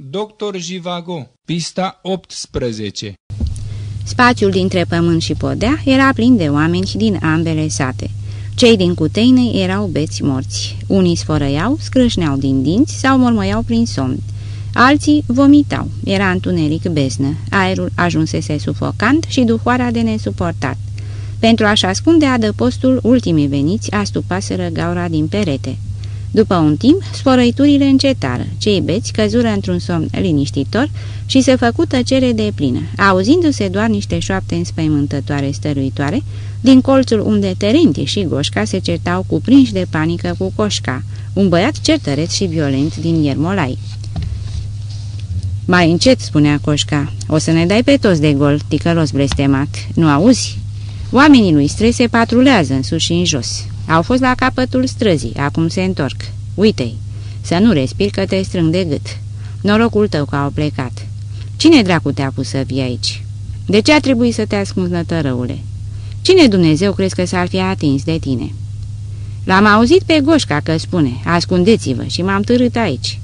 Dr. Jivago, pista 18 Spațiul dintre pământ și podea era plin de oameni din ambele sate. Cei din Cuteine erau beți morți. Unii sfărăiau, scrâșneau din dinți sau mormăiau prin somn. Alții vomitau. Era întuneric beznă. Aerul ajunsese sufocant și duhoara de nesuportat. Pentru a-și ascunde adăpostul, ultimii veniți astupaseră gaura din perete. După un timp, sporăiturile încetară, cei beți căzură într-un somn liniștitor și se făcu tăcere de plină, auzindu-se doar niște șoapte înspăimântătoare stăruitoare, din colțul unde Terentie și Goșca se certau cuprinși de panică cu Coșca, un băiat certăreț și violent din Iermolai. Mai încet," spunea Coșca, o să ne dai pe toți de gol, ticălos blestemat, nu auzi?" Oamenii lui strese patrulează în sus și în jos. Au fost la capătul străzii, acum se întorc. Uite-i, să nu respiri că te strâng de gât. Norocul tău că au plecat. Cine dracu te-a pus să vii aici? De ce a trebuit să te ascunzi, nătărăule? Cine Dumnezeu crezi că s-ar fi atins de tine? L-am auzit pe Goșca că spune, ascundeți-vă și m-am târât aici.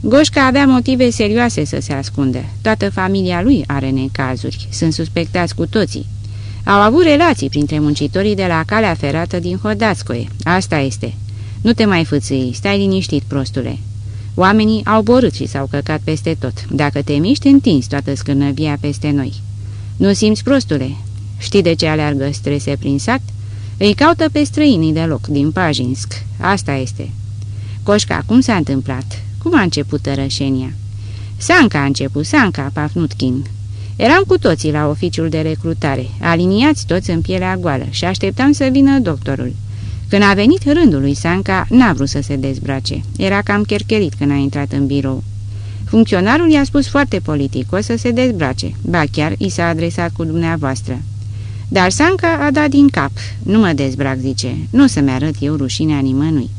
Goșca avea motive serioase să se ascundă. Toată familia lui are necazuri, sunt suspectați cu toții. Au avut relații printre muncitorii de la calea ferată din Hodațcoie. Asta este. Nu te mai fâțâi, stai liniștit, prostule. Oamenii au borât și s-au căcat peste tot. Dacă te miști, întinzi toată scârnăvia peste noi. Nu simți, prostule? Știi de ce aleargă strese prin sat? Îi caută pe străinii de loc, din Pajinsk. Asta este. Coșca, cum s-a întâmplat? Cum a început tărășenia? Sanca a început, Sanca, Pafnutkin. Eram cu toții la oficiul de recrutare, aliniați toți în pielea goală și așteptam să vină doctorul. Când a venit rândul lui Sanca, n-a vrut să se dezbrace. Era cam chercherit când a intrat în birou. Funcționarul i-a spus foarte politic o să se dezbrace, ba chiar i s-a adresat cu dumneavoastră. Dar Sanca a dat din cap. Nu mă dezbrac, zice, nu să-mi arăt eu rușinea nimănui.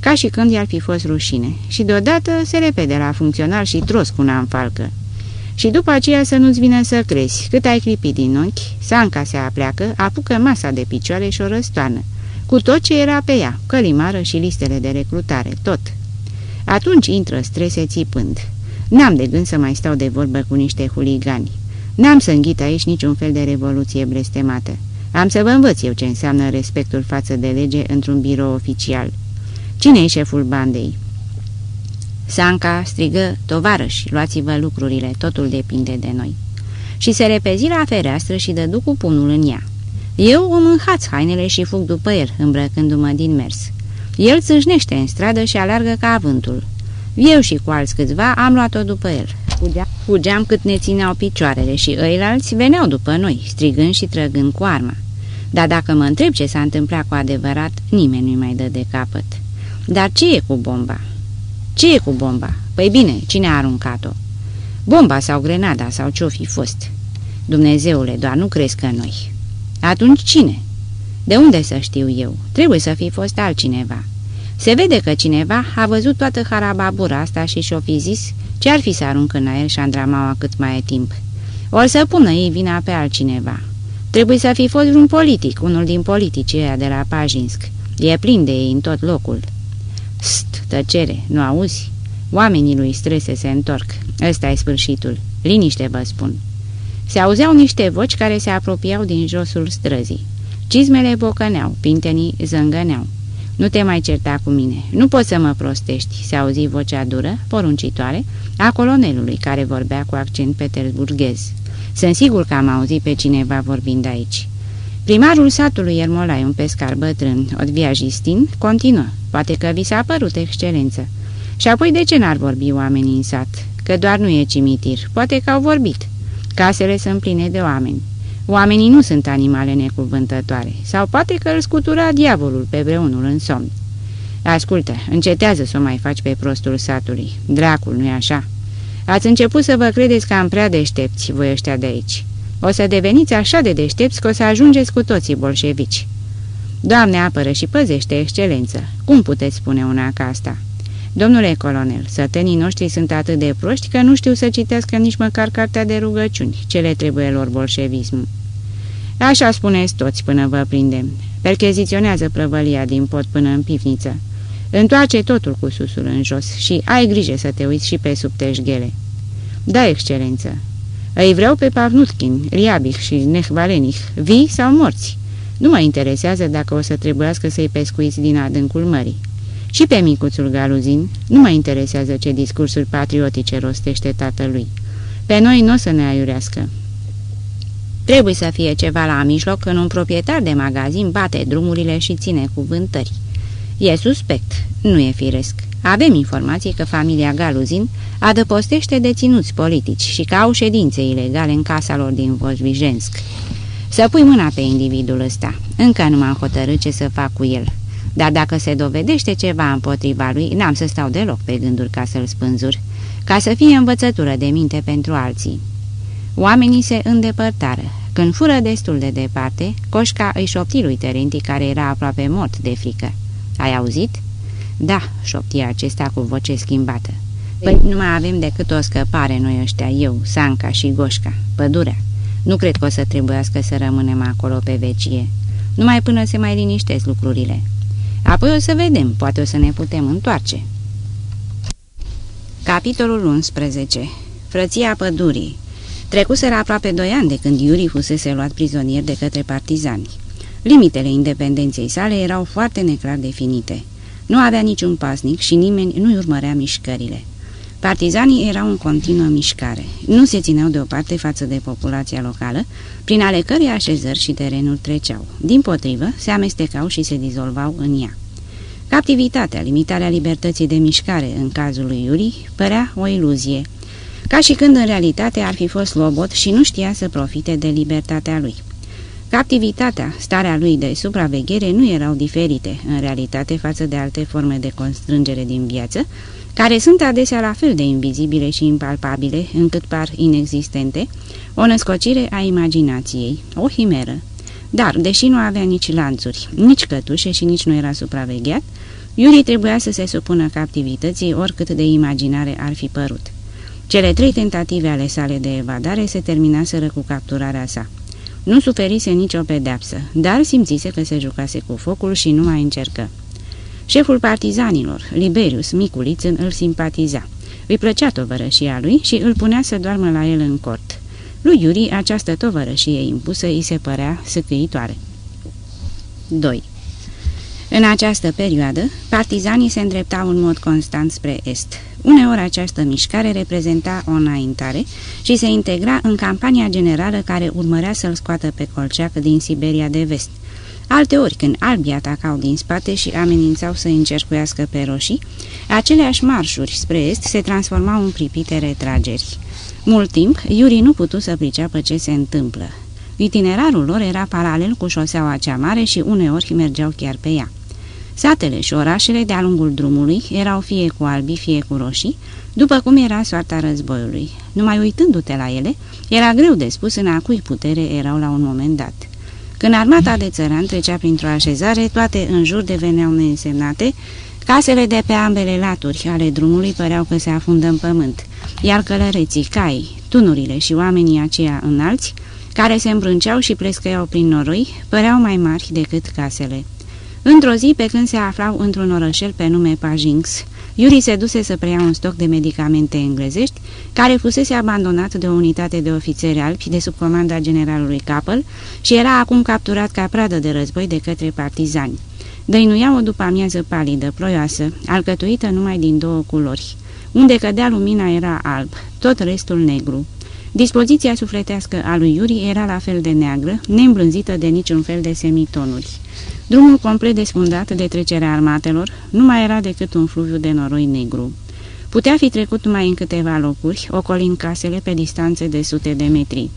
Ca și când i-ar fi fost rușine. Și deodată se repede la funcționar și tros cu una în falcă. Și după aceea să nu-ți vină să crezi. Cât ai clipit din ochi, Sanca se apleacă, apucă masa de picioare și o răstoarnă. Cu tot ce era pe ea, călimară și listele de recrutare, tot. Atunci intră strese țipând. N-am de gând să mai stau de vorbă cu niște huligani. N-am să înghit aici niciun fel de revoluție blestemată. Am să vă învăț eu ce înseamnă respectul față de lege într-un birou oficial. Cine-i șeful bandei? Sanca strigă, tovarăși, luați-vă lucrurile, totul depinde de noi. Și se repezi la fereastră și dădu cu punul în ea. Eu îmi înhaț hainele și fug după el, îmbrăcându-mă din mers. El țâșnește în stradă și alargă ca vântul. Eu și cu alți câțiva am luat-o după el. Fugeam, fugeam cât ne țineau picioarele și ăilalți veneau după noi, strigând și trăgând cu arma. Dar dacă mă întreb ce s-a întâmplat cu adevărat, nimeni nu-i mai dă de capăt. Dar ce e cu bomba? Ce e cu bomba? Păi bine, cine a aruncat-o? Bomba sau grenada sau ce-o fi fost? Dumnezeule, doar nu crezi că noi. Atunci cine? De unde să știu eu? Trebuie să fi fost altcineva. Se vede că cineva a văzut toată harababura asta și și-o fi zis ce ar fi să aruncă în aer șandramaua cât mai e timp. Ori să pună ei vina pe altcineva. Trebuie să fi fost un politic, unul din politicii ăia de la Pajinsk. E plin de ei în tot locul. St, tăcere, nu auzi? Oamenii lui strese se întorc. Ăsta e sfârșitul. Liniște, vă spun. Se auzeau niște voci care se apropiau din josul străzii. Cizmele bocăneau, pintenii zângăneau. Nu te mai certa cu mine, nu poți să mă prostești, se auzi vocea dură, poruncitoare, a colonelului care vorbea cu accent petersburghez. Sunt sigur că am auzit pe cineva vorbind aici. Primarul satului Ermolai, un pescar bătrân, Odvia Justin, continuă. Poate că vi s-a părut excelență. Și apoi de ce n-ar vorbi oamenii în sat? Că doar nu e cimitir. Poate că au vorbit. Casele sunt pline de oameni. Oamenii nu sunt animale necuvântătoare. Sau poate că îl scutura diavolul pe vreunul în somn. Ascultă, încetează să o mai faci pe prostul satului. Dracul, nu-i așa? Ați început să vă credeți că am prea deștepți, voi ăștia de aici. O să deveniți așa de deștepți că o să ajungeți cu toții bolșevici. Doamne apără și păzește excelență. Cum puteți spune una ca asta? Domnule colonel, sătenii noștri sunt atât de proști că nu știu să citească nici măcar cartea de rugăciuni. Ce le trebuie lor bolșevism? Așa spuneți toți până vă prindem. Percheziționează prăvălia din pot până în pivniță. Întoarce totul cu susul în jos și ai grijă să te uiți și pe sub teșghele. Da, excelență. Îi vreau pe Pavnutkin, Riabich și Nehvalenich, vii sau morți. Nu mă interesează dacă o să trebuiască să-i pescuiți din adâncul mării. Și pe micuțul Galuzin nu mă interesează ce discursuri patriotice rostește tatălui. Pe noi nu o să ne aiurească. Trebuie să fie ceva la mijloc când un proprietar de magazin bate drumurile și ține cuvântări. E suspect, nu e firesc. Avem informații că familia Galuzin adăpostește deținuți politici și că au ședințe ilegale în casa lor din Vojvijensk. Să pui mâna pe individul ăsta. Încă nu m-am hotărât ce să fac cu el. Dar dacă se dovedește ceva împotriva lui, n-am să stau deloc pe gânduri ca să-l spânzur, ca să fie învățătură de minte pentru alții. Oamenii se îndepărtară. Când fură destul de departe, Coșca își șopti lui Terenti, care era aproape mort de frică. Ai auzit?" Da," șoptia acesta cu voce schimbată. Păi nu mai avem decât o scăpare noi ăștia, eu, Sanca și Goșca, pădurea. Nu cred că o să trebuiască să rămânem acolo pe vecie, numai până se mai liniștesc lucrurile. Apoi o să vedem, poate o să ne putem întoarce." Capitolul 11 Frăția pădurii Trecuseră aproape doi ani de când Iuri fusese luat prizonier de către partizani. Limitele independenței sale erau foarte neclar definite. Nu avea niciun pasnic și nimeni nu-i urmărea mișcările. Partizanii erau în continuă mișcare. Nu se țineau deoparte față de populația locală, prin ale cărei așezări și terenuri treceau. Din potrivă, se amestecau și se dizolvau în ea. Captivitatea, limitarea libertății de mișcare în cazul lui Iuri, părea o iluzie, ca și când în realitate ar fi fost lobot și nu știa să profite de libertatea lui. Captivitatea, starea lui de supraveghere nu erau diferite, în realitate, față de alte forme de constrângere din viață, care sunt adesea la fel de invizibile și impalpabile, încât par inexistente, o născocire a imaginației, o himeră. Dar, deși nu avea nici lanțuri, nici cătușe și nici nu era supravegheat, Iuri trebuia să se supună captivității oricât de imaginare ar fi părut. Cele trei tentative ale sale de evadare se terminaseră cu capturarea sa. Nu suferise nicio pedeapsă, dar simțise că se jucase cu focul și nu mai încercă. Șeful partizanilor, Liberius Miculițân, îl simpatiza. Îi plăcea tovărășia lui și îl punea să doarmă la el în cort. Lui Iuri această tovărășie impusă îi se părea săcăitoare. 2. În această perioadă, partizanii se îndreptau în mod constant spre est. Uneori această mișcare reprezenta o înaintare și se integra în campania generală care urmărea să-l scoată pe Colceac din Siberia de vest. Alteori, când albii atacau din spate și amenințau să încercuiască pe roșii, aceleași marșuri spre est se transformau în pripite retrageri. Mult timp, Iuri nu putu să priceapă ce se întâmplă. Itinerarul lor era paralel cu șoseaua cea mare și uneori mergeau chiar pe ea. Satele și orașele de-a lungul drumului erau fie cu albi, fie cu roșii, după cum era soarta războiului. Numai uitându-te la ele, era greu de spus în a cui putere erau la un moment dat. Când armata de țăran trecea printr-o așezare, toate în jur deveneau neînsemnate, casele de pe ambele laturi ale drumului păreau că se afundă în pământ, iar călăreții, cai, tunurile și oamenii aceia înalți, care se îmbrânceau și plescăiau prin noroi, păreau mai mari decât casele. Într-o zi, pe când se aflau într-un orășel pe nume Pajinx, Yuri se duse să preia un stoc de medicamente englezești, care fusese abandonat de o unitate de ofițeri albi de sub comanda generalului Capel și era acum capturat ca pradă de război de către partizani. Dăinuia o după amiază palidă, ploioasă, alcătuită numai din două culori. Unde cădea lumina era alb, tot restul negru. Dispoziția sufletească a lui Yuri era la fel de neagră, neîmblânzită de niciun fel de semitonuri. Drumul complet desfundat de trecerea armatelor nu mai era decât un fluviu de noroi negru. Putea fi trecut numai în câteva locuri, ocolind casele pe distanțe de sute de metri.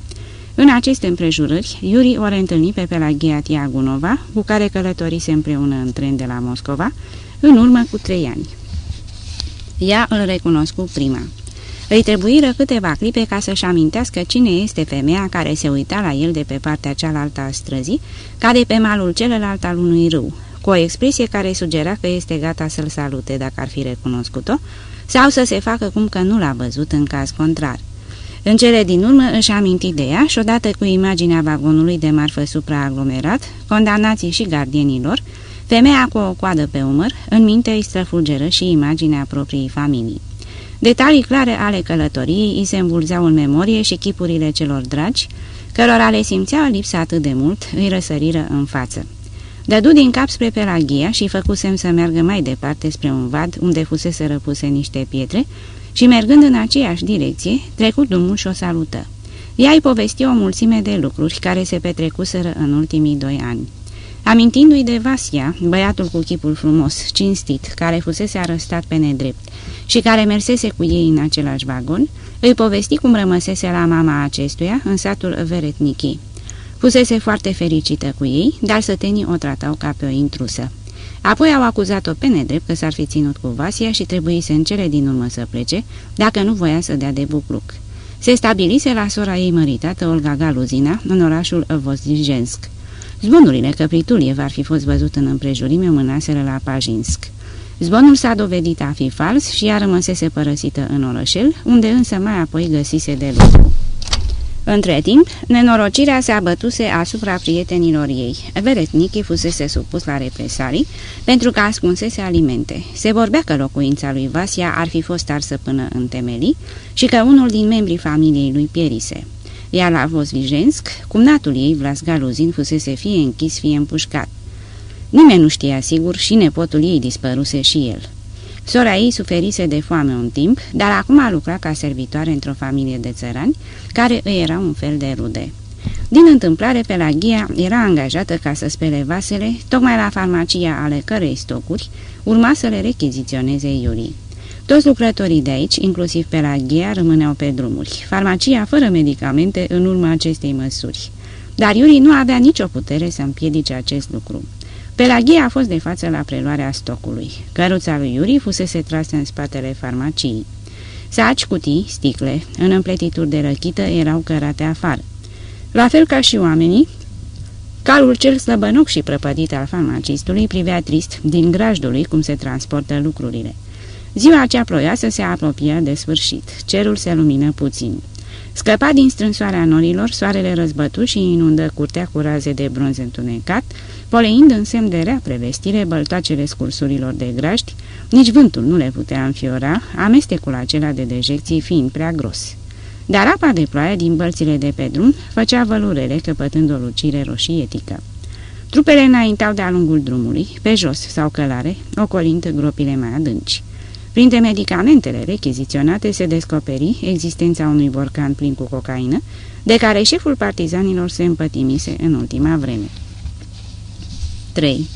În aceste împrejurări, Iuri o reîntâlni pe Pelagia Tiagunova, cu care călătorise împreună în tren de la Moscova, în urmă cu trei ani. Ea îl recunoscu prima. Îi trebuiră câteva clipe ca să-și amintească cine este femeia care se uita la el de pe partea cealaltă a străzii, ca de pe malul celălalt al unui râu, cu o expresie care sugera că este gata să-l salute dacă ar fi recunoscut-o, sau să se facă cum că nu l-a văzut în caz contrar. În cele din urmă își aminti de ea și odată cu imaginea vagonului de marfă supraaglomerat, condamnații și gardienilor, Femeia cu o coadă pe umăr, în minte îi străfulgeră și imaginea propriei familii. Detalii clare ale călătoriei îi se îmbulzeau în memorie și chipurile celor dragi, cărora le simțeau lipsa atât de mult, îi răsăriră în față. Dădu din cap spre Pelagia și făcu semn să meargă mai departe spre un vad unde fusese răpuse niște pietre și mergând în aceeași direcție, trecut drumul și o salută. Ea îi povesti o mulțime de lucruri care se petrecuseră în ultimii doi ani. Amintindu-i de Vasia, băiatul cu chipul frumos, cinstit, care fusese arestat pe nedrept și care mersese cu ei în același vagon, îi povesti cum rămăsese la mama acestuia în satul Veretnichi. Fusese foarte fericită cu ei, dar sătenii o tratau ca pe o intrusă. Apoi au acuzat-o pe nedrept că s-ar fi ținut cu Vasia și trebuise în cele din urmă să plece, dacă nu voia să dea de bucluc. Se stabilise la sora ei măritată, Olga Galuzina, în orașul Vozdijensk. Zbunurile că Prituliev ar fi fost văzut în împrejurime mânaseră la Pajinsk. Zbonul s-a dovedit a fi fals și ea rămăsese părăsită în orășel, unde însă mai apoi găsise de lucru. Între timp, nenorocirea se abătuse asupra prietenilor ei. Veretnichi fusese supus la represalii pentru că ascunsese alimente. Se vorbea că locuința lui Vasia ar fi fost arsă până în temelii și că unul din membrii familiei lui pierise. Iar la Vosvijensk, cumnatul ei, Vlas Galuzin, fusese fie închis, fie împușcat. Nimeni nu știa sigur și nepotul ei dispăruse și el. Sora ei suferise de foame un timp, dar acum a lucrat ca servitoare într-o familie de țărani, care îi era un fel de rude. Din întâmplare, Pelagia era angajată ca să spele vasele, tocmai la farmacia ale cărei stocuri urma să le rechiziționeze Iurii. Toți lucrătorii de aici, inclusiv Pelagia, rămâneau pe drumuri. Farmacia fără medicamente în urma acestei măsuri. Dar Iuri nu avea nicio putere să împiedice acest lucru. Pelagia a fost de față la preluarea stocului. Căruța lui Iuri fusese trasă în spatele farmaciei. Saci, cutii, sticle, în împletituri de răchită erau cărate afară. La fel ca și oamenii, calul cel slăbănoc și prăpădit al farmacistului privea trist din grajdului cum se transportă lucrurile. Ziua acea ploioasă se apropia de sfârșit. Cerul se lumină puțin. Scăpa din strânsoarea norilor, soarele răzbătu și inundă curtea cu raze de bronz întunecat, poleind în semn de rea prevestire băltoacele scursurilor de graști, nici vântul nu le putea înfiora, amestecul acela de dejecții fiind prea gros. Dar apa de ploaie din bălțile de pe drum făcea vălurele căpătând o lucire roșietică. Trupele înaintau de-a lungul drumului, pe jos sau călare, ocolind gropile mai adânci. Printre medicamentele rechiziționate se descoperi existența unui borcan plin cu cocaină, de care șeful partizanilor se împătimise în ultima vreme. 3.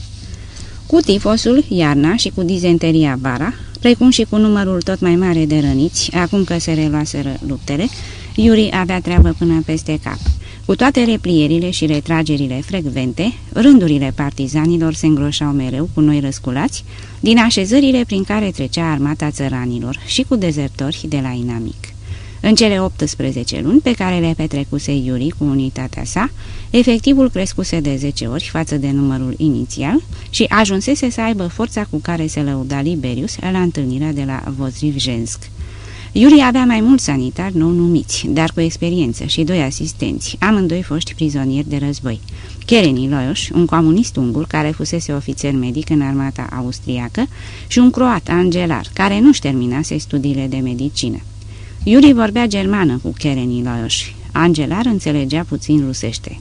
Cu tifosul, iarna și cu dizenteria vara, precum și cu numărul tot mai mare de răniți, acum că se reluaseră luptele, Iuri avea treabă până peste cap. Cu toate replierile și retragerile frecvente, rândurile partizanilor se îngroșau mereu cu noi răsculați din așezările prin care trecea armata țăranilor și cu dezertori de la inamic. În cele 18 luni pe care le petrecuse Iuri cu unitatea sa, efectivul crescuse de 10 ori față de numărul inițial și ajunsese să aibă forța cu care se lăuda Liberius la întâlnirea de la Vozrivjensk. Iuri avea mai mulți sanitari nou numiți, dar cu experiență și doi asistenți, amândoi foști prizonieri de război. Kereni Loioș, un comunist ungur care fusese ofițer medic în armata austriacă și un croat angelar care nu-și terminase studiile de medicină. Iuri vorbea germană cu Kereni Loioș. Angelar înțelegea puțin rusește.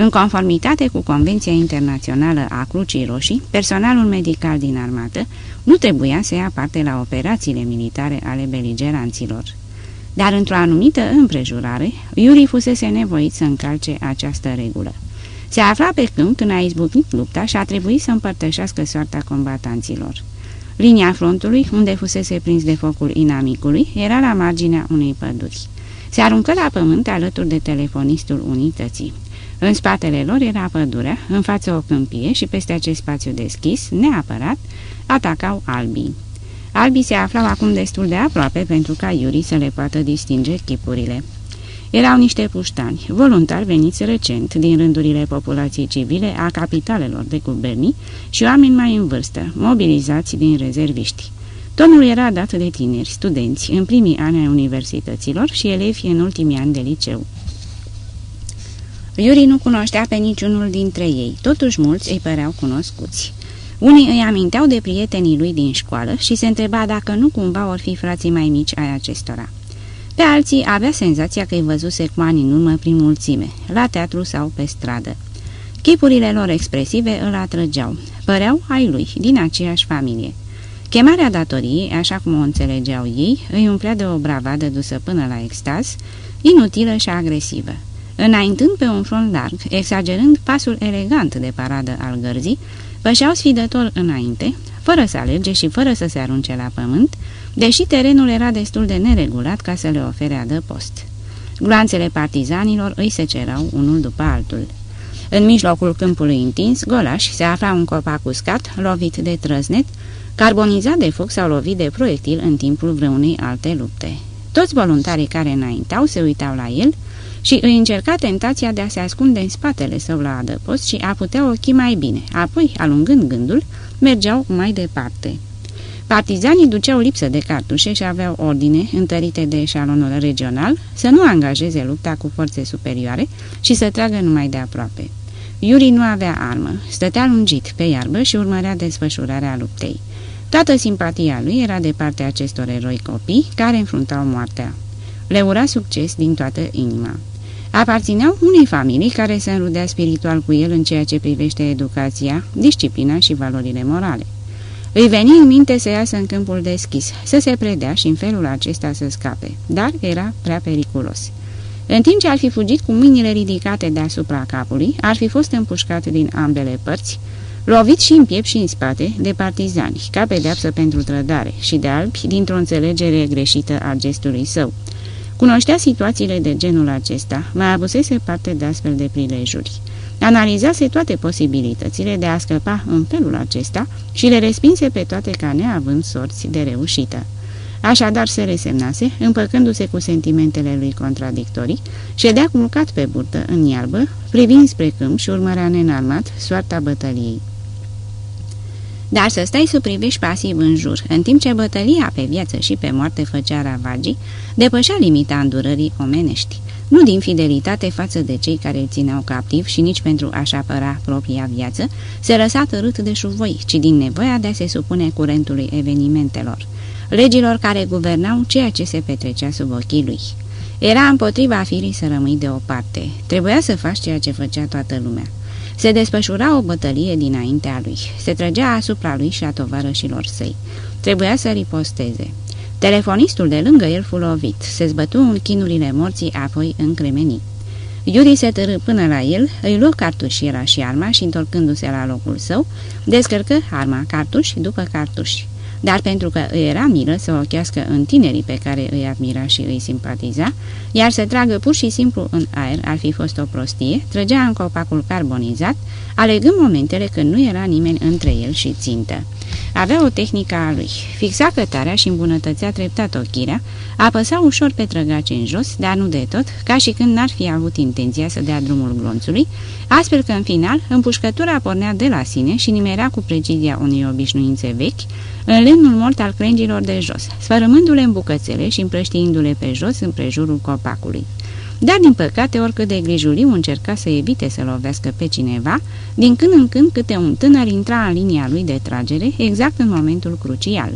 În conformitate cu Convenția Internațională a Crucii Roșii, personalul medical din armată nu trebuia să ia parte la operațiile militare ale beligeranților. Dar într-o anumită împrejurare, Iuri fusese nevoit să încalce această regulă. Se afla pe câmp când a izbucnit lupta și a trebuit să împărtășească soarta combatanților. Linia frontului, unde fusese prins de focul inamicului, era la marginea unei păduri. Se aruncă la pământ alături de telefonistul unității. În spatele lor era pădurea, în față o câmpie și peste acest spațiu deschis, neapărat, atacau albii. Albii se aflau acum destul de aproape pentru ca Iuri să le poată distinge chipurile. Erau niște puștani, voluntari veniți recent din rândurile populației civile a capitalelor de gubernii și oameni mai în vârstă, mobilizați din rezerviști. Tonul era dat de tineri, studenți, în primii ani ai universităților și elevi în ultimii ani de liceu. Iuri nu cunoștea pe niciunul dintre ei, totuși mulți îi păreau cunoscuți. Unii îi aminteau de prietenii lui din școală și se întreba dacă nu cumva or fi frații mai mici ai acestora. Pe alții avea senzația că îi văzuse cu ani în urmă prin mulțime, la teatru sau pe stradă. Chipurile lor expresive îl atrăgeau, păreau ai lui, din aceeași familie. Chemarea datoriei, așa cum o înțelegeau ei, îi umplea de o bravadă dusă până la extaz, inutilă și agresivă. Înaintând pe un front larg, exagerând pasul elegant de paradă al gărzii, pășeau sfidător înainte, fără să alerge și fără să se arunce la pământ, deși terenul era destul de neregulat ca să le ofere adăpost. Gloanțele partizanilor îi se cerau unul după altul. În mijlocul câmpului întins, golaș, se afla un copac uscat, lovit de trăznet, carbonizat de foc sau lovit de proiectil în timpul vreunei alte lupte. Toți voluntarii care înaintau se uitau la el și îi încerca tentația de a se ascunde în spatele său la adăpost și a putea ochi mai bine, apoi, alungând gândul, mergeau mai departe. Partizanii duceau lipsă de cartușe și aveau ordine, întărite de eșalonul regional, să nu angajeze lupta cu forțe superioare și să tragă numai de aproape. Iuri nu avea armă, stătea lungit pe iarbă și urmărea desfășurarea luptei. Toată simpatia lui era de partea acestor eroi copii care înfruntau moartea. Le ura succes din toată inima. Aparțineau unei familii care se înrudea spiritual cu el în ceea ce privește educația, disciplina și valorile morale. Îi veni în minte să iasă în câmpul deschis, să se predea și în felul acesta să scape, dar era prea periculos. În timp ce ar fi fugit cu mâinile ridicate deasupra capului, ar fi fost împușcat din ambele părți, lovit și în piept și în spate de partizani, ca pedeapsă pentru trădare și de albi dintr-o înțelegere greșită a gestului său. Cunoștea situațiile de genul acesta, mai abusese parte de astfel de prilejuri. Analizase toate posibilitățile de a scăpa în felul acesta și le respinse pe toate ca neavând sorți de reușită. Așadar se resemnase, împăcându-se cu sentimentele lui contradictorii, ședea culcat pe burtă în iarbă, privind spre câmp și urmărea nenarmat soarta bătăliei. Dar să stai să privești pasiv în jur, în timp ce bătălia pe viață și pe moarte făcea ravagii, depășea limita îndurării omenești, nu din fidelitate față de cei care îl țineau captiv și nici pentru a-și apăra propria viață, se lăsa tărât de șuvoi, ci din nevoia de a se supune curentului evenimentelor, legilor care guvernau ceea ce se petrecea sub ochii lui. Era împotriva firii să rămâi deoparte. Trebuia să faci ceea ce făcea toată lumea. Se desfășura o bătălie dinaintea lui. Se trăgea asupra lui și a tovarășilor săi. Trebuia să riposteze. Telefonistul de lângă el fu lovit. Se zbătu în chinurile morții, apoi încremeni. Iuri se târâ până la el, îi luă cartușiera și arma și, întorcându-se la locul său, descărcă arma, cartuși după cartuși dar pentru că îi era milă să ochească în tinerii pe care îi admira și îi simpatiza, iar să tragă pur și simplu în aer ar fi fost o prostie, trăgea în copacul carbonizat, alegând momentele când nu era nimeni între el și țintă. Avea o tehnică a lui. Fixa cătarea și îmbunătățea treptat ochirea, apăsa ușor pe trăgace în jos, dar nu de tot, ca și când n-ar fi avut intenția să dea drumul glonțului, astfel că în final împușcătura pornea de la sine și nimerea cu precizia unei obișnuințe vechi, în lemnul mort al crengilor de jos, sfărâmându-le în bucățele și împrăștiindu-le pe jos în prejurul copacului. Dar, din păcate, oricât de grijuliu încerca să evite să lovească pe cineva, din când în când câte un tânăr intra în linia lui de tragere, exact în momentul crucial.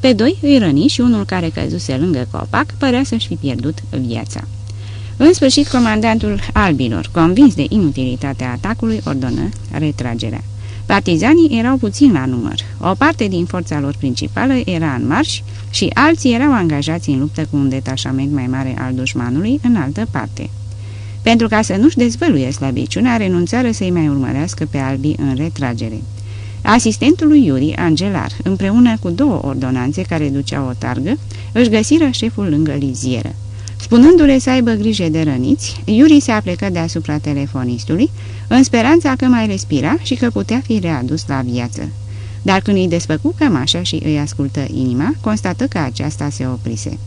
Pe doi îi răni și unul care căzuse lângă copac părea să-și fi pierdut viața. În sfârșit, comandantul albilor, convins de inutilitatea atacului, ordonă retragerea. Partizanii erau puțini la număr. O parte din forța lor principală era în marș și alții erau angajați în luptă cu un detașament mai mare al dușmanului în altă parte. Pentru ca să nu-și dezvăluie slăbiciunea, renunțară să-i mai urmărească pe albii în retragere. Asistentul lui Iuri, Angelar, împreună cu două ordonanțe care duceau o targă, își găsiră șeful lângă lizieră. Spunându-le să aibă grijă de răniți, Iuri se aplecă deasupra telefonistului, în speranța că mai respira și că putea fi readus la viață. Dar când îi desfăcu cămașa și îi ascultă inima, constată că aceasta se oprise.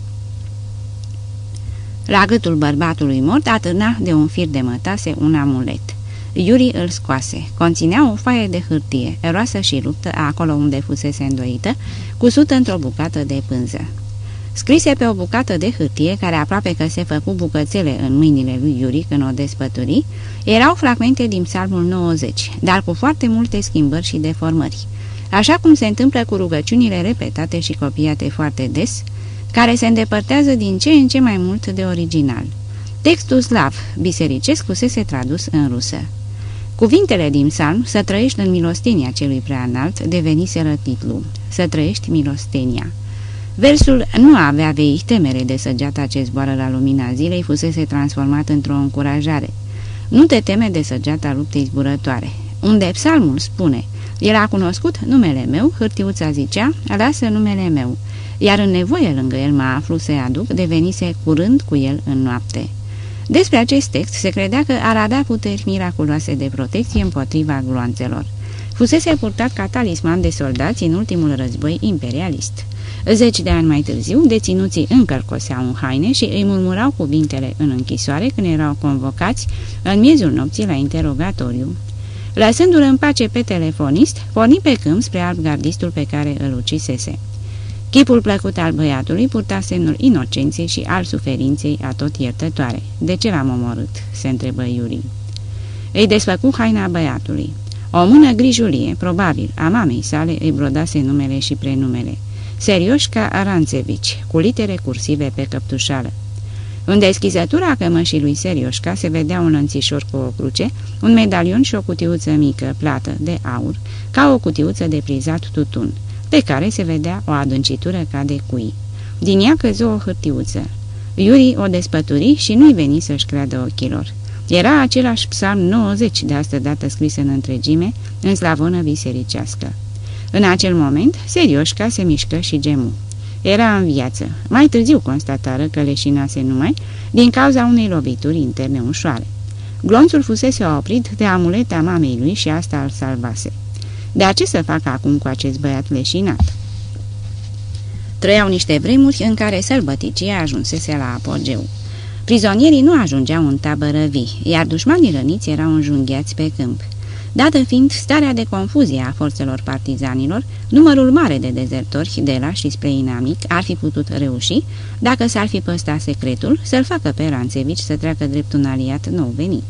La gâtul bărbatului mort atârna de un fir de mătase un amulet. Iuri îl scoase. Conținea o foaie de hârtie, roasă și ruptă acolo unde fusese îndoită, cusută într-o bucată de pânză. Scrise pe o bucată de hârtie, care aproape că se făcu bucățele în mâinile lui Iuri când o despături, erau fragmente din psalmul 90, dar cu foarte multe schimbări și deformări. așa cum se întâmplă cu rugăciunile repetate și copiate foarte des, care se îndepărtează din ce în ce mai mult de original. Textul slav bisericesc fusese tradus în rusă. Cuvintele din psalm, să trăiești în milostenia celui prea înalt, deveniseră titlu, să trăiești milostenia. Versul nu avea vei temere de săgeata ce zboară la lumina zilei, fusese transformat într-o încurajare. Nu te teme de săgeata luptei zburătoare. Unde psalmul spune, el a cunoscut numele meu, hârtiuța zicea, lasă numele meu, iar în nevoie lângă el mă aflu să-i aduc, devenise curând cu el în noapte. Despre acest text se credea că ar avea puteri miraculoase de protecție împotriva gloanțelor. Fusese purtat ca talisman de soldați în ultimul război imperialist. Zeci de ani mai târziu, deținuții încă coseau în haine și îi murmurau cuvintele în închisoare când erau convocați în miezul nopții la interogatoriu. Lăsându-l în pace pe telefonist, porni pe câmp spre albgardistul pe care îl ucisese. Chipul plăcut al băiatului purta semnul inocenței și al suferinței a tot iertătoare. De ce l-am omorât?" se întrebă Iuri. Îi desfăcu haina băiatului. O mână grijulie, probabil, a mamei sale îi brodase numele și prenumele. Serioșca Aranțevici, cu litere cursive pe căptușală. În deschizătura cămășii lui Serioșca se vedea un lănțișor cu o cruce, un medalion și o cutiuță mică, plată, de aur, ca o cutiuță de prizat tutun pe care se vedea o adâncitură ca de cui. Din ea căzu o hârtiuță. Iuri o despături și nu-i veni să-și creadă ochilor. Era același psalm 90 de astă dată scris în întregime, în slavonă bisericească. În acel moment, Serioșca se mișcă și gemu. Era în viață. Mai târziu constatară că leșinase numai din cauza unei lovituri interne ușoare. Glonțul fusese oprit de amuleta mamei lui și asta îl salvase. Dar ce să facă acum cu acest băiat leșinat? Trăiau niște vremuri în care sălbăticia ajunsese la apogeu. Prizonierii nu ajungeau în tabără vii, iar dușmanii răniți erau înjunghiați pe câmp. Dată fiind starea de confuzie a forțelor partizanilor, numărul mare de dezertori de la și spre inamic ar fi putut reuși, dacă s-ar fi păstrat secretul, să-l facă pe Ranțevici să treacă drept un aliat nou venit.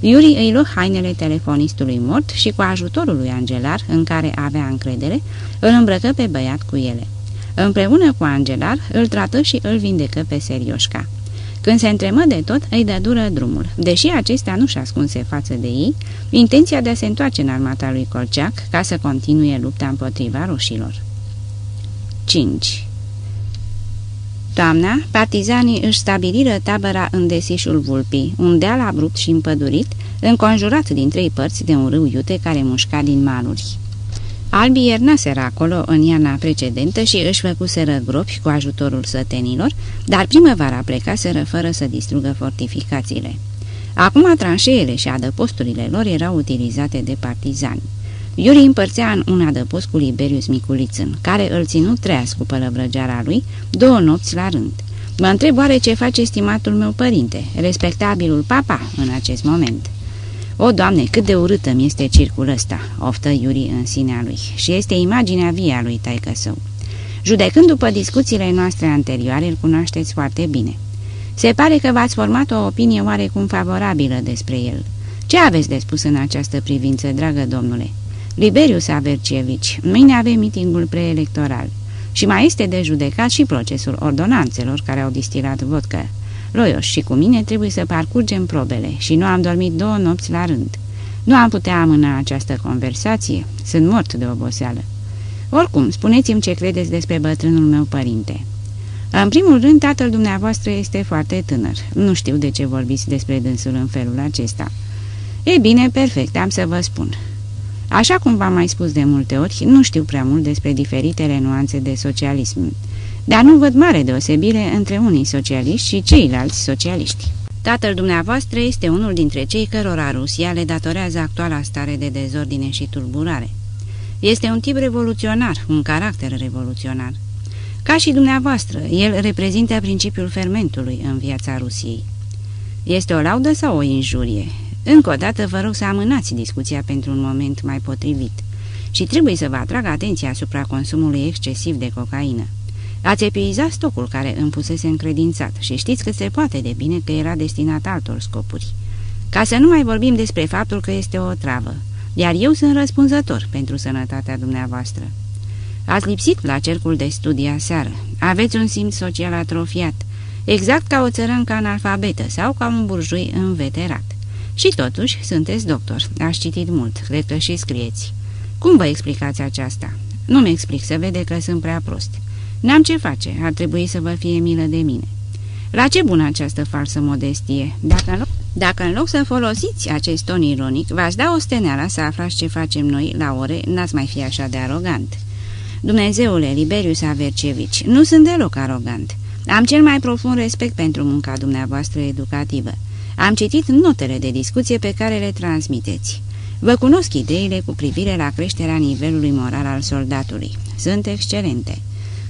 Iuri îi luă hainele telefonistului mort și cu ajutorul lui Angelar, în care avea încredere, îl îmbrăcă pe băiat cu ele. Împreună cu Angelar, îl trată și îl vindecă pe Serioșca. Când se întremă de tot, îi dă dură drumul. Deși acesta nu-și ascunse față de ei, intenția de a se întoarce în armata lui Colceac ca să continue lupta împotriva rușilor. 5. Toamna, partizanii își stabiliră tabăra în desișul Vulpii, un deal abrupt și împădurit, înconjurat din trei părți de un râu iute care mușca din maluri. Albii iernaseră acolo în iarna precedentă și își făcuseră gropi cu ajutorul sătenilor, dar primăvara plecaseră fără să distrugă fortificațiile. Acum tranșeele și adăposturile lor erau utilizate de partizani. Iuri împărțea în un adăpost cu Liberius Miculițân, care îl ținu treaz cu pălăvrăgeara lui două nopți la rând. Mă întreb oare ce face estimatul meu părinte, respectabilul papa, în acest moment. O, Doamne, cât de urâtă mi este circul ăsta, oftă Iuri în sinea lui, și este imaginea vie a lui taică său. Judecând după discuțiile noastre anterioare, îl cunoașteți foarte bine. Se pare că v-ați format o opinie oarecum favorabilă despre el. Ce aveți de spus în această privință, dragă domnule?" Liberius Avercievici, mâine avem mitingul preelectoral și mai este de judecat și procesul ordonanțelor care au distilat vodcă. Loios și cu mine trebuie să parcurgem probele și nu am dormit două nopți la rând. Nu am putea amâna această conversație, sunt mort de oboseală. Oricum, spuneți-mi ce credeți despre bătrânul meu părinte. În primul rând, tatăl dumneavoastră este foarte tânăr. Nu știu de ce vorbiți despre dânsul în felul acesta. E bine, perfect, am să vă spun. Așa cum v-am mai spus de multe ori, nu știu prea mult despre diferitele nuanțe de socialism, dar nu văd mare deosebire între unii socialiști și ceilalți socialiști. Tatăl dumneavoastră este unul dintre cei cărora Rusia le datorează actuala stare de dezordine și tulburare. Este un tip revoluționar, un caracter revoluționar. Ca și dumneavoastră, el reprezintă principiul fermentului în viața Rusiei. Este o laudă sau o injurie? Încă o dată vă rog să amânați discuția pentru un moment mai potrivit și trebuie să vă atrag atenția asupra consumului excesiv de cocaină. Ați epuizat stocul care îmi fusese încredințat și știți că se poate de bine că era destinat altor scopuri. Ca să nu mai vorbim despre faptul că este o travă. iar eu sunt răspunzător pentru sănătatea dumneavoastră. Ați lipsit la cercul de studii aseară. Aveți un simț social atrofiat, exact ca o țărâncă analfabetă sau ca un burjui înveterat. Și totuși sunteți doctor, ați citit mult, cred că și scrieți. Cum vă explicați aceasta? Nu-mi explic, să vede că sunt prea prost. N-am ce face, ar trebui să vă fie milă de mine. La ce bună această falsă modestie? Dacă în, loc, dacă în loc să folosiți acest ton ironic, v-ați da o steneală să aflați ce facem noi la ore, n-ați mai fi așa de arogant. Dumnezeule, Liberius Avercevici, nu sunt deloc arogant. Am cel mai profund respect pentru munca dumneavoastră educativă. Am citit notele de discuție pe care le transmiteți. Vă cunosc ideile cu privire la creșterea nivelului moral al soldatului. Sunt excelente.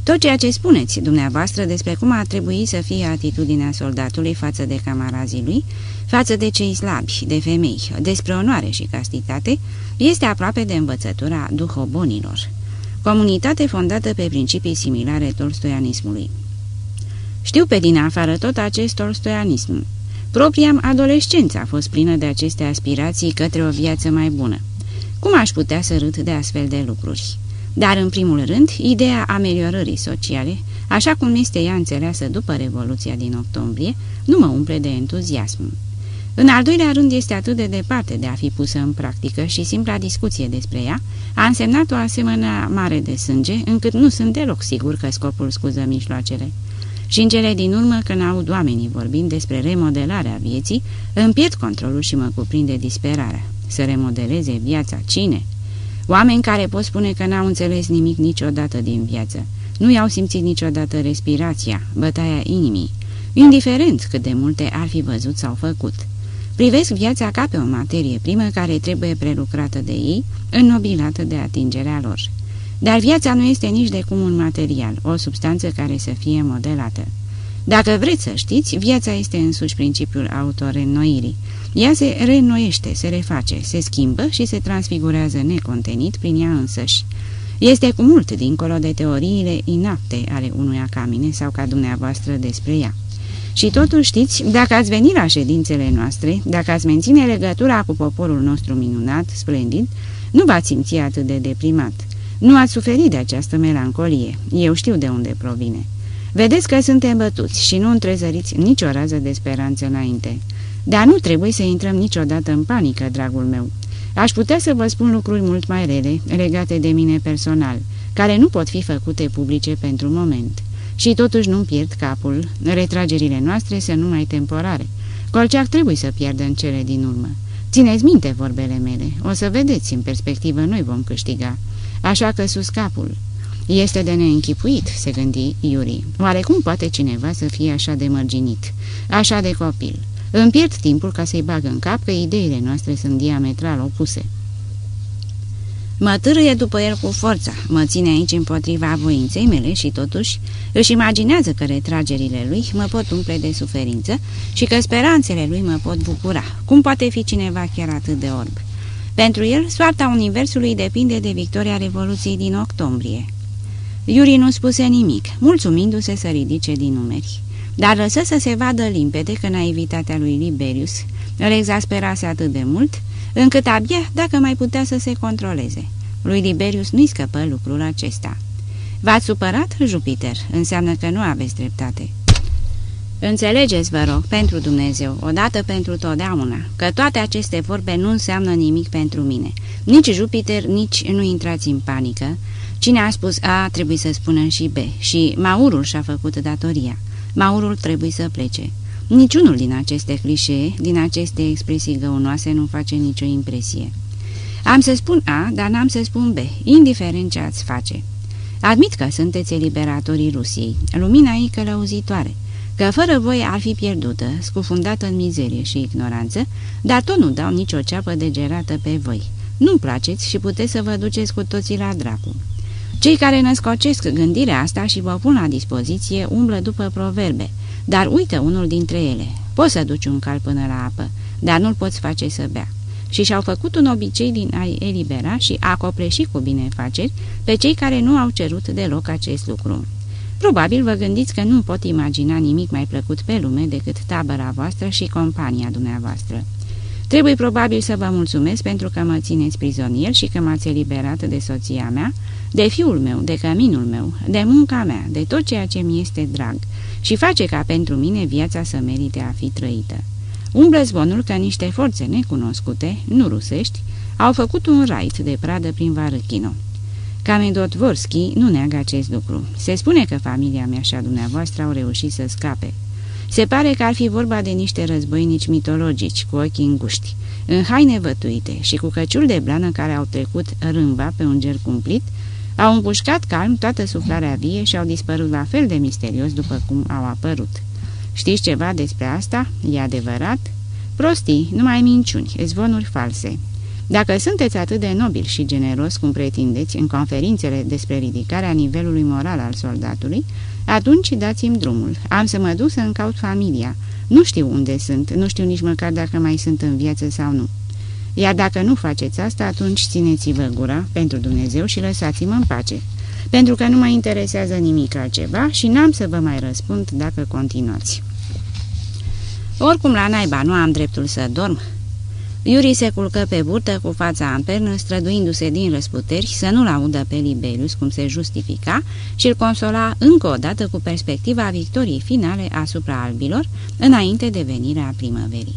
Tot ceea ce spuneți dumneavoastră despre cum ar trebui să fie atitudinea soldatului față de camarazii lui, față de cei slabi, de femei, despre onoare și castitate, este aproape de învățătura duhobonilor. Comunitate fondată pe principii similare tolstoianismului. Știu pe din afară tot acest tolstoianism. Propria adolescență a fost plină de aceste aspirații către o viață mai bună. Cum aș putea să râd de astfel de lucruri? Dar, în primul rând, ideea ameliorării sociale, așa cum este ea înțeleasă după Revoluția din octombrie, nu mă umple de entuziasm. În al doilea rând, este atât de departe de a fi pusă în practică și simpla discuție despre ea a însemnat o asemenea mare de sânge, încât nu sunt deloc sigur că scopul scuză mijloacele. Și în cele din urmă, când aud oamenii vorbind despre remodelarea vieții, îmi pierd controlul și mă cuprinde disperarea. Să remodeleze viața cine? Oameni care pot spune că n-au înțeles nimic niciodată din viață. Nu i-au simțit niciodată respirația, bătaia inimii, indiferent cât de multe ar fi văzut sau făcut. Privesc viața ca pe o materie primă care trebuie prelucrată de ei, înnobilată de atingerea lor. Dar viața nu este nici de cum un material, o substanță care să fie modelată. Dacă vreți să știți, viața este însuși principiul autoreînnoirii. Ea se reînnoiește, se reface, se schimbă și se transfigurează necontenit prin ea însăși. Este cu mult dincolo de teoriile inapte ale unui acamine sau ca dumneavoastră despre ea. Și totuși știți, dacă ați veni la ședințele noastre, dacă ați menține legătura cu poporul nostru minunat, splendid, nu v-ați simți atât de deprimat. Nu ați suferit de această melancolie. Eu știu de unde provine. Vedeți că suntem bătuți și nu întrezăriți nicio rază de speranță înainte. Dar nu trebuie să intrăm niciodată în panică, dragul meu. Aș putea să vă spun lucruri mult mai rele, legate de mine personal, care nu pot fi făcute publice pentru moment. Și totuși nu pierd capul, retragerile noastre sunt numai temporare. Colceac trebuie să pierdă în cele din urmă. Țineți minte vorbele mele, o să vedeți, în perspectivă noi vom câștiga. Așa că sus capul. Este de neînchipuit, se gândi Iuri. Oare cum poate cineva să fie așa de mărginit, așa de copil? Îmi pierd timpul ca să-i bag în cap că ideile noastre sunt diametral opuse. Mă târâie după el cu forța, mă ține aici împotriva voinței mele și totuși își imaginează că retragerile lui mă pot umple de suferință și că speranțele lui mă pot bucura. Cum poate fi cineva chiar atât de orb? Pentru el, soarta Universului depinde de victoria Revoluției din octombrie. Iuri nu spuse nimic, mulțumindu-se să ridice din numeri. Dar lăsă să se vadă limpede că naivitatea lui Liberius îl exasperase atât de mult, încât abia dacă mai putea să se controleze. Lui Liberius nu-i scăpă lucrul acesta. V-ați supărat, Jupiter? Înseamnă că nu aveți dreptate. Înțelegeți, vă rog, pentru Dumnezeu, odată pentru totdeauna, că toate aceste vorbe nu înseamnă nimic pentru mine. Nici Jupiter, nici nu intrați în panică. Cine a spus A, trebuie să spună și B. Și Maurul și-a făcut datoria. Maurul trebuie să plece. Niciunul din aceste clișee, din aceste expresii găunoase, nu face nicio impresie. Am să spun A, dar n-am să spun B, indiferent ce ați face. Admit că sunteți eliberatorii Rusiei, lumina ei călăuzitoare, că fără voi ar fi pierdută, scufundată în mizerie și ignoranță, dar tot nu dau nicio ceapă degerată pe voi. Nu-mi placeți și puteți să vă duceți cu toții la dracu. Cei care născocesc gândirea asta și vă pun la dispoziție umblă după proverbe, dar uită unul dintre ele. Poți să duci un cal până la apă, dar nu-l poți face să bea. Și și-au făcut un obicei din a elibera și a copleși cu binefaceri pe cei care nu au cerut deloc acest lucru. Probabil vă gândiți că nu pot imagina nimic mai plăcut pe lume decât tabăra voastră și compania dumneavoastră. Trebuie probabil să vă mulțumesc pentru că mă țineți prizonier și că m-ați eliberat de soția mea, de fiul meu, de căminul meu, de munca mea, de tot ceea ce mi este drag și face ca pentru mine viața să merite a fi trăită. Umblă zvonul că niște forțe necunoscute, nu rusești, au făcut un raid de pradă prin Varăchino. Camedot Vorski nu neagă acest lucru. Se spune că familia mea și a dumneavoastră au reușit să scape. Se pare că ar fi vorba de niște războinici mitologici cu ochii înguști, în haine vătuite și cu căciul de blană care au trecut râmba pe un ger cumplit, au împușcat calm toată suflarea vie și au dispărut la fel de misterios după cum au apărut. Știți ceva despre asta? E adevărat? Prostii, numai minciuni, zvonuri false. Dacă sunteți atât de nobil și generos cum pretindeți în conferințele despre ridicarea nivelului moral al soldatului, atunci dați-mi drumul. Am să mă duc să-mi caut familia. Nu știu unde sunt, nu știu nici măcar dacă mai sunt în viață sau nu. Iar dacă nu faceți asta, atunci țineți-vă gura pentru Dumnezeu și lăsați-mă în pace. Pentru că nu mă interesează nimic altceva și n-am să vă mai răspund dacă continuați. Oricum, la naiba, nu am dreptul să dorm. Iuri se culcă pe burtă cu fața în pernă, străduindu-se din răsputeri să nu-l audă pe Liberius cum se justifica și îl consola încă o dată cu perspectiva victoriei finale asupra albilor, înainte de venirea primăverii.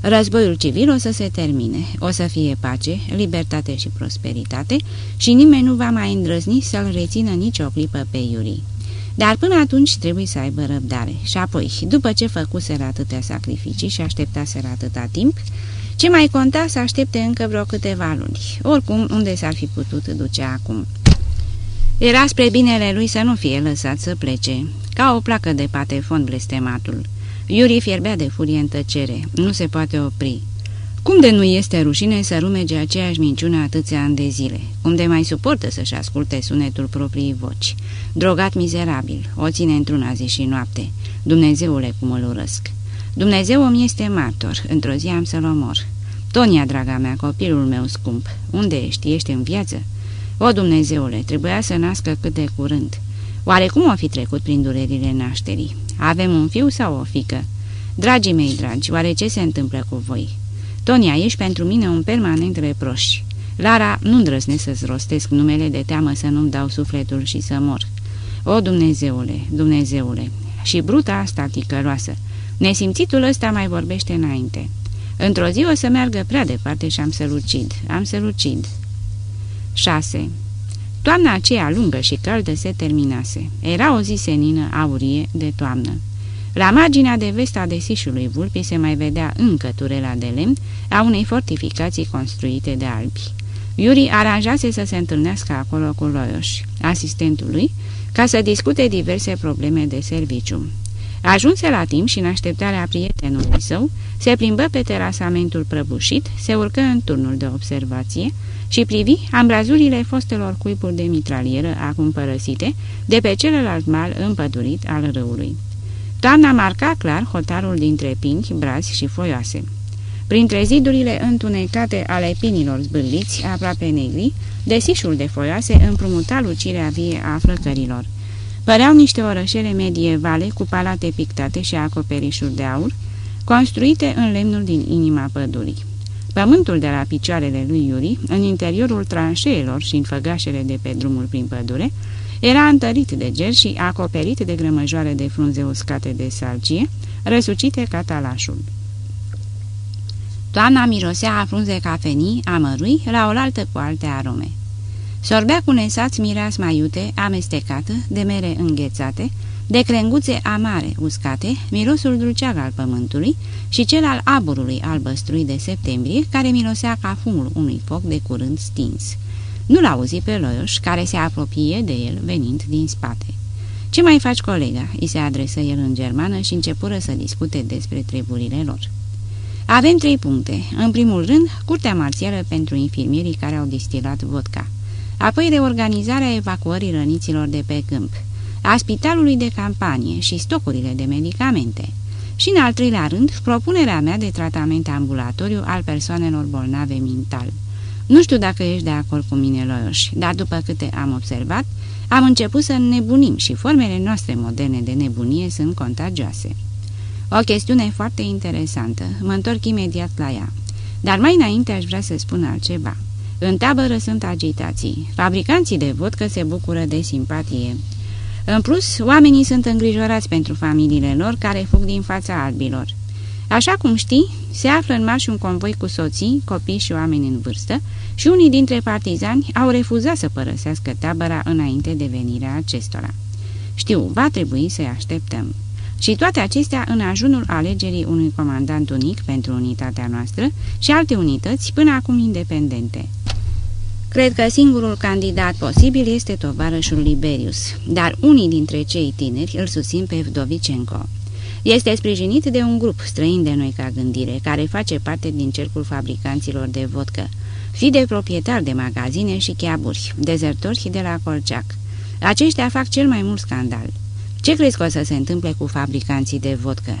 Războiul civil o să se termine, o să fie pace, libertate și prosperitate și nimeni nu va mai îndrăzni să-l rețină nicio clipă pe Iuri. Dar până atunci trebuie să aibă răbdare și apoi, după ce făcuseră atâtea sacrificii și așteptaseră atâta timp, ce mai conta să aștepte încă vreo câteva luni, oricum unde s-ar fi putut duce acum. Era spre binele lui să nu fie lăsat să plece, ca o placă de patefon blestematul. Iuri fierbea de furie în tăcere, nu se poate opri. Cum de nu este rușine să rumege aceeași minciună atâția ani de zile? Cum de mai suportă să-și asculte sunetul proprii voci? Drogat mizerabil, o ține într-una zi și noapte. Dumnezeule, cum îl urăsc! Dumnezeu îmi este martor, într-o zi am să-l omor. Tonia, draga mea, copilul meu scump, unde ești? Ești în viață? O, Dumnezeule, trebuia să nască cât de curând. Oare cum o fi trecut prin durerile nașterii? Avem un fiu sau o fică? Dragii mei dragi, oare ce se întâmplă cu voi? Tonia, ești pentru mine un permanent reproș. Lara, nu îndrăznesc să-ți rostesc numele de teamă să nu-mi dau sufletul și să mor. O, Dumnezeule, Dumnezeule, și bruta asta ticăloasă, Nesimțitul ăsta mai vorbește înainte. Într-o zi o să meargă prea departe și am să-l ucid. Am să-l ucid. 6. Toamna aceea lungă și caldă se terminase. Era o zi senină aurie de toamnă. La marginea de vest a desișului Vulpi se mai vedea încă turela de lemn a unei fortificații construite de albi. Iuri aranjase să se întâlnească acolo cu Loioș, asistentul lui, ca să discute diverse probleme de serviciu. Ajunse la timp și în așteptarea prietenului său, se plimbă pe terasamentul prăbușit, se urcă în turnul de observație și privi ambrazurile fostelor cuipuri de mitralieră acum părăsite de pe celălalt mal împădurit al râului. Toamna marca clar hotarul dintre pini, brazi și foioase. Printre zidurile întunecate ale pinilor zbârliți, aproape negri, desișul de foioase împrumuta lucirea vie a flăcărilor. Păreau niște orășele medievale cu palate pictate și acoperișuri de aur, construite în lemnul din inima pădurii. Pământul de la picioarele lui Iuri, în interiorul tranșeelor și în făgașele de pe drumul prin pădure, era întărit de ger și acoperit de grămăjoare de frunze uscate de salcie, răsucite ca talașul. Toamna mirosea a frunze cafenii, amărui, la oaltă cu alte arome. Sorbea cu nesați mireasma iute, amestecată, de mere înghețate, de crenguțe amare uscate, mirosul dulceag al pământului și cel al aburului albăstrui de septembrie, care mirosea ca fumul unui foc de curând stins. Nu-l auzi pe Loioș, care se apropie de el venind din spate. Ce mai faci, colega?" îi se adresă el în germană și începură să discute despre treburile lor. Avem trei puncte. În primul rând, curtea marțială pentru infirmierii care au distilat vodka apoi reorganizarea evacuării răniților de pe câmp, a spitalului de campanie și stocurile de medicamente. Și în al treilea rând, propunerea mea de tratament ambulatoriu al persoanelor bolnave mental. Nu știu dacă ești de acord cu mine, Loioș, dar după câte am observat, am început să nebunim și formele noastre moderne de nebunie sunt contagioase. O chestiune foarte interesantă, mă întorc imediat la ea. Dar mai înainte aș vrea să spun altceva. În tabără sunt agitații. Fabricanții de vodcă se bucură de simpatie. În plus, oamenii sunt îngrijorați pentru familiile lor care fug din fața albilor. Așa cum știi, se află în marș un convoi cu soții, copii și oameni în vârstă și unii dintre partizani au refuzat să părăsească tabăra înainte de venirea acestora. Știu, va trebui să-i așteptăm. Și toate acestea în ajunul alegerii unui comandant unic pentru unitatea noastră și alte unități până acum independente. Cred că singurul candidat posibil este tovarășul Liberius, dar unii dintre cei tineri îl susțin pe Vdovicenko. Este sprijinit de un grup străin de noi ca gândire, care face parte din cercul fabricanților de vodcă, fi de proprietari de magazine și cheaburi, dezertori de la Colceac. Aceștia fac cel mai mult scandal. Ce crezi că o să se întâmple cu fabricanții de vodcă?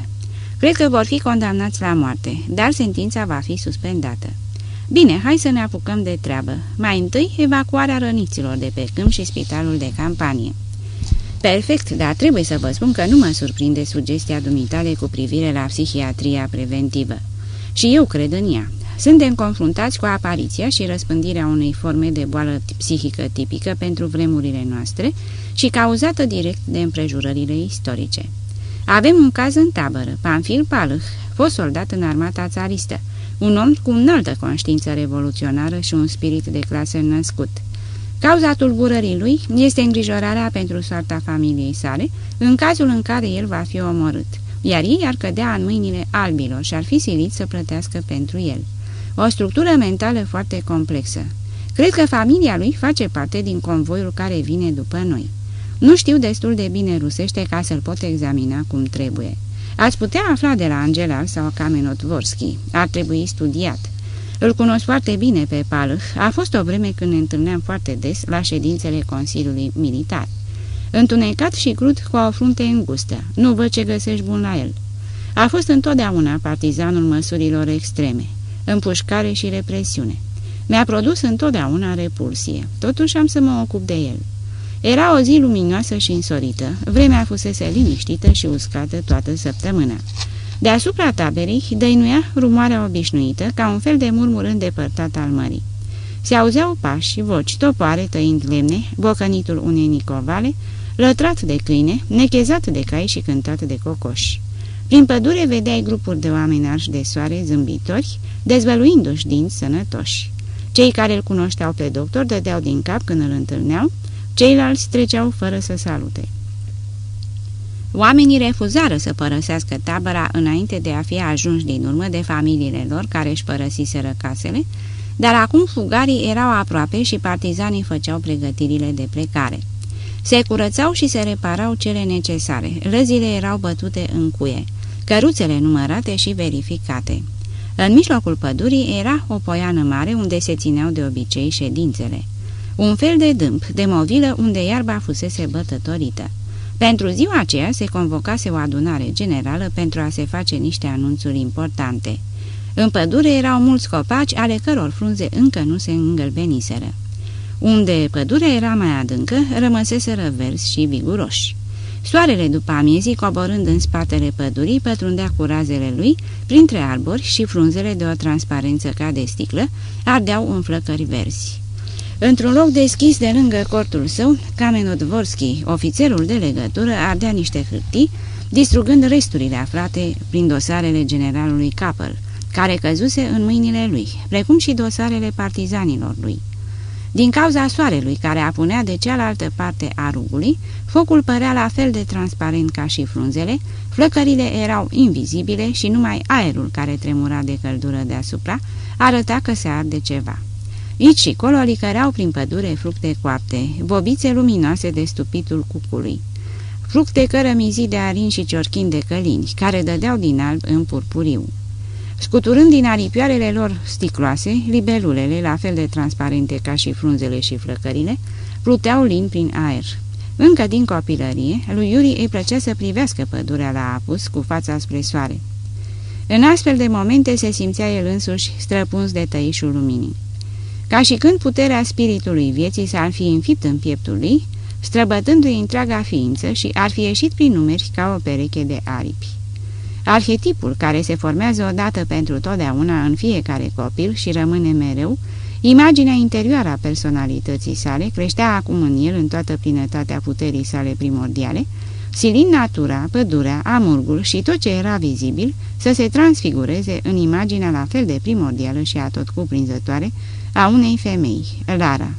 Cred că vor fi condamnați la moarte, dar sentința va fi suspendată. Bine, hai să ne apucăm de treabă. Mai întâi, evacuarea răniților de pe câmp și spitalul de campanie. Perfect, dar trebuie să vă spun că nu mă surprinde sugestia dumitale cu privire la psihiatria preventivă. Și eu cred în ea. Suntem confruntați cu apariția și răspândirea unei forme de boală psihică tipică pentru vremurile noastre și cauzată direct de împrejurările istorice. Avem un caz în tabără, Panfil Palâh, fost soldat în armata țaristă, un om cu înaltă conștiință revoluționară și un spirit de clasă născut. Cauza tulburării lui este îngrijorarea pentru soarta familiei sale, în cazul în care el va fi omorât, iar ei ar cădea în mâinile albilor și ar fi silit să plătească pentru el. O structură mentală foarte complexă. Cred că familia lui face parte din convoiul care vine după noi. Nu știu destul de bine rusește ca să-l pot examina cum trebuie. Ați putea afla de la Angelar sau Kamenot Vorski. Ar trebui studiat. Îl cunosc foarte bine pe Palh. A fost o vreme când ne întâlneam foarte des la ședințele Consiliului Militar. Întunecat și crud cu o frunte îngustă. Nu văd ce găsești bun la el. A fost întotdeauna partizanul măsurilor extreme, împușcare și represiune. Mi-a produs întotdeauna repulsie. Totuși am să mă ocup de el. Era o zi luminoasă și însorită, vremea fusese liniștită și uscată toată săptămâna. Deasupra taberei dăinuia rumoarea obișnuită, ca un fel de murmur îndepărtat al mării. Se auzeau pași, voci, topoare tăind lemne, bocănitul unei nicovale, lătrat de câine, nechezat de cai și cântat de cocoși. Prin pădure vedeai grupuri de oameni arși de soare zâmbitori, dezvăluindu-și dinți sănătoși. Cei care îl cunoșteau pe doctor dădeau din cap când îl întâlneau, ceilalți treceau fără să salute. Oamenii refuzară să părăsească tabăra înainte de a fi ajunși din urmă de familiile lor care își părăsiseră casele, dar acum fugarii erau aproape și partizanii făceau pregătirile de plecare. Se curățau și se reparau cele necesare, lăzile erau bătute în cuie, căruțele numărate și verificate. În mijlocul pădurii era o poiană mare unde se țineau de obicei ședințele. Un fel de dâmp, de movilă unde iarba fusese bătătorită. Pentru ziua aceea se convocase o adunare generală pentru a se face niște anunțuri importante. În pădure erau mulți copaci ale căror frunze încă nu se îngălbeniseră. Unde pădurea era mai adâncă, rămăseseră verzi și viguroși. Soarele după amiezii, coborând în spatele pădurii, pătrundea cu razele lui, printre arbori și frunzele de o transparență ca de sticlă, ardeau în flăcări verzi. Într-un loc deschis de lângă cortul său, Kamenodvorski, ofițerul de legătură, ardea niște hârtii, distrugând resturile aflate prin dosarele generalului Capel, care căzuse în mâinile lui, precum și dosarele partizanilor lui. Din cauza soarelui care apunea de cealaltă parte a rugului, focul părea la fel de transparent ca și frunzele, flăcările erau invizibile și numai aerul care tremura de căldură deasupra arăta că se arde ceva. Aici și colo licăreau prin pădure fructe coapte, bobițe luminoase de stupitul cucului. Fructe cărămizii de arin și ciorchin de călini, care dădeau din alb în purpuriu. Scuturând din aripioarele lor sticloase, libelulele, la fel de transparente ca și frunzele și flăcările, pluteau lin prin aer. Încă din copilărie, lui Iuri îi plăcea să privească pădurea la apus cu fața spre soare. În astfel de momente se simțea el însuși străpuns de tăișul luminii ca și când puterea spiritului vieții s-ar fi înfipt în pieptul lui, străbătându-i întreaga ființă și ar fi ieșit prin numeri ca o pereche de aripi. Arhetipul care se formează odată pentru totdeauna în fiecare copil și rămâne mereu, imaginea interioară a personalității sale creștea acum în el în toată plinătatea puterii sale primordiale, silind natura, pădurea, amurgul și tot ce era vizibil să se transfigureze în imaginea la fel de primordială și atot cuprinzătoare a unei femei, Lara.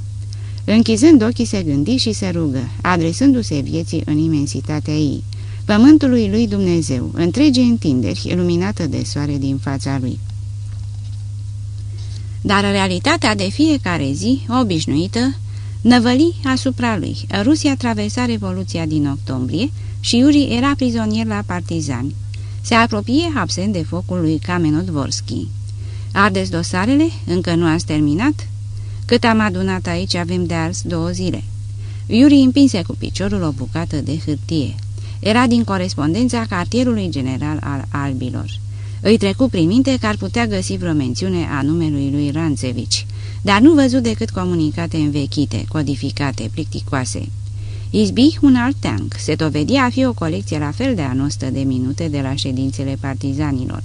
Închizând ochii se gândi și se rugă, adresându-se vieții în imensitatea ei, pământului lui Dumnezeu, întregii întinderi, luminată de soare din fața lui. Dar realitatea de fiecare zi, obișnuită, năvăli asupra lui. Rusia traversa Revoluția din octombrie și Iuri era prizonier la partizani. Se apropie absent de focul lui Kamenodvorski. Ardeți dosarele? Încă nu ați terminat?" Cât am adunat aici avem de ars două zile." Iuri împinse cu piciorul o bucată de hârtie. Era din corespondența cartierului general al albilor. Îi trecu prin minte că ar putea găsi vreo mențiune a numelui lui Ranțevici, dar nu văzut decât comunicate învechite, codificate, plicticoase. Izbi un alt tank. Se dovedia a fi o colecție la fel de anostă de minute de la ședințele partizanilor.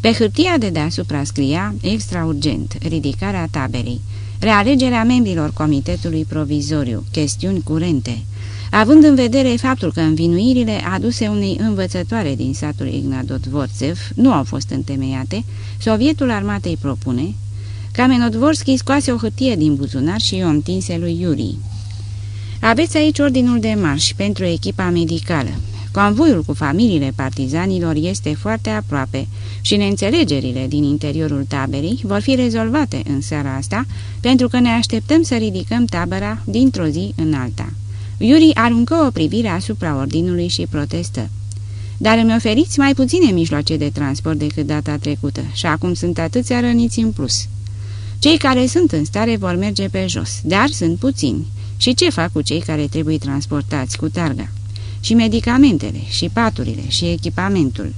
Pe hârtia de deasupra scria, extraurgent, ridicarea taberei, realegerea membrilor comitetului provizoriu, chestiuni curente, având în vedere faptul că învinuirile aduse unei învățătoare din satul Ignadot Vorțev nu au fost întemeiate, Sovietul Armatei propune, Kamenodvorski scoase o hârtie din buzunar și o întinse lui Yuri. Aveți aici ordinul de marș pentru echipa medicală. Convoiul cu familiile partizanilor este foarte aproape și neînțelegerile din interiorul taberii vor fi rezolvate în seara asta pentru că ne așteptăm să ridicăm tabăra dintr-o zi în alta. Yuri aruncă o privire asupra ordinului și protestă. Dar îmi oferiți mai puține mijloace de transport decât data trecută și acum sunt atâția răniți în plus. Cei care sunt în stare vor merge pe jos, dar sunt puțini. Și ce fac cu cei care trebuie transportați cu targa? Și medicamentele, și paturile, și echipamentul.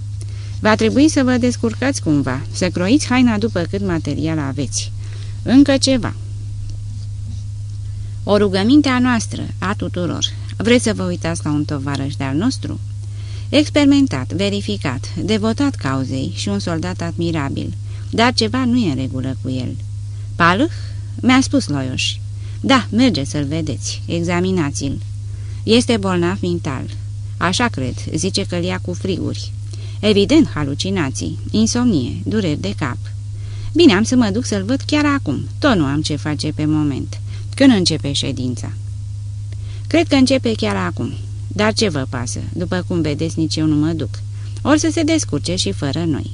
Va trebui să vă descurcați cumva, să croiți haina după cât material aveți. Încă ceva. O rugăminte a noastră, a tuturor. Vreți să vă uitați la un tovarăș de-al nostru? Experimentat, verificat, devotat cauzei și un soldat admirabil, dar ceva nu e în regulă cu el. Palâh? Mi-a spus Loioș. Da, mergeți să-l vedeți, examinați-l. Este bolnav mental. Așa cred, zice că-l ia cu friguri. Evident, halucinații, insomnie, dureri de cap. Bine, am să mă duc să-l văd chiar acum. Tot nu am ce face pe moment. Când începe ședința? Cred că începe chiar acum. Dar ce vă pasă? După cum vedeți, nici eu nu mă duc. Or să se descurce și fără noi.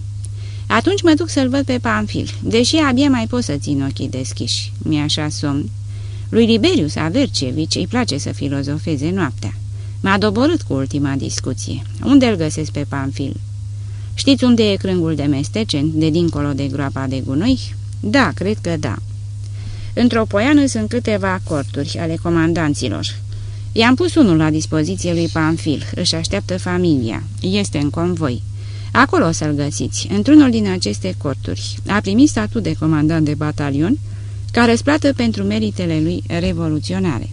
Atunci mă duc să-l văd pe Pamfil, deși abia mai pot să țin ochii deschiși. Mi-e așa somn. Lui Liberius Avercevici îi place să filozofeze noaptea. M-a doborât cu ultima discuție. Unde îl găsesc pe Pamfil? Știți unde e crângul de mestecen, de dincolo de groapa de gunoi? Da, cred că da. Într-o poiană sunt câteva corturi ale comandanților. I-am pus unul la dispoziție lui Pamfil, își așteaptă familia, este în convoi. Acolo o să-l găsiți, într-unul din aceste corturi. A primit statut de comandant de batalion, ca răsplată pentru meritele lui revoluționare.